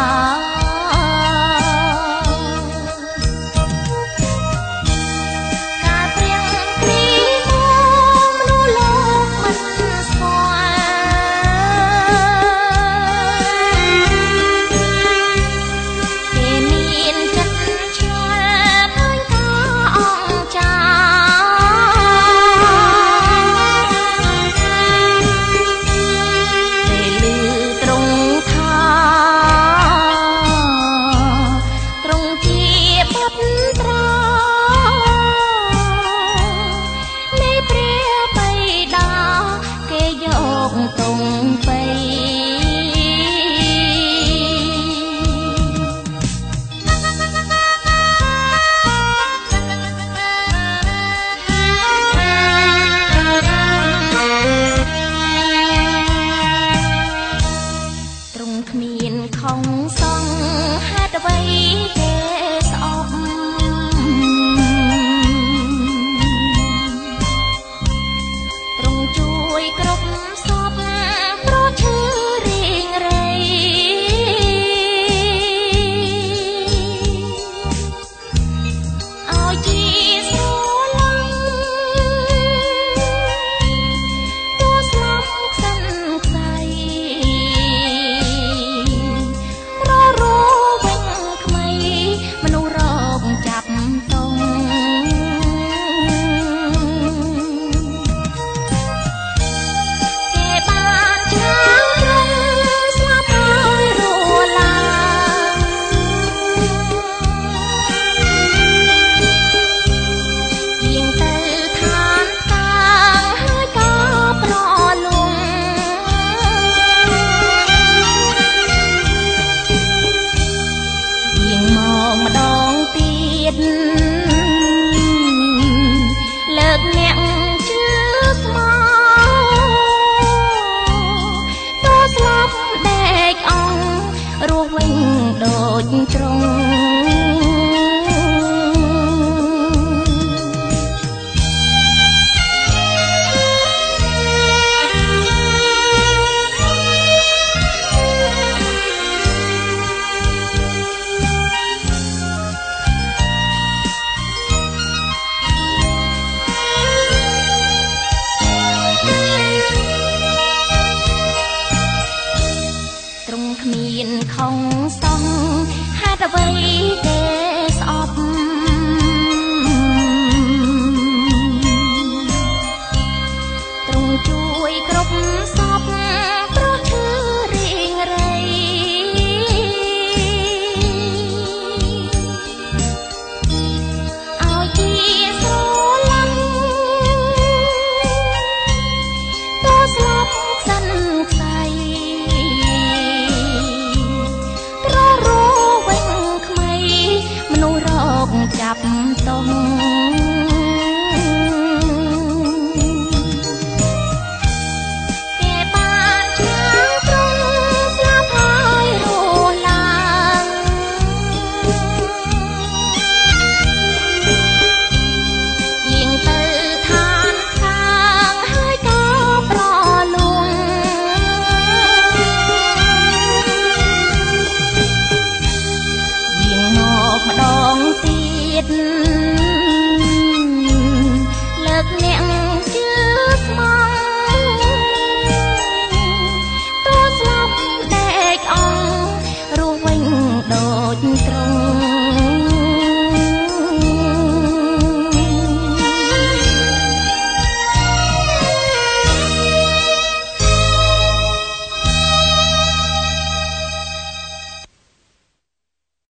啊。 មកទុំបៃត្រង់គ្មានខំសងហេតុអ្វីទេស្អប់ត្រង់ជួយក្រ កម្ដងទៀតលើកអ្នក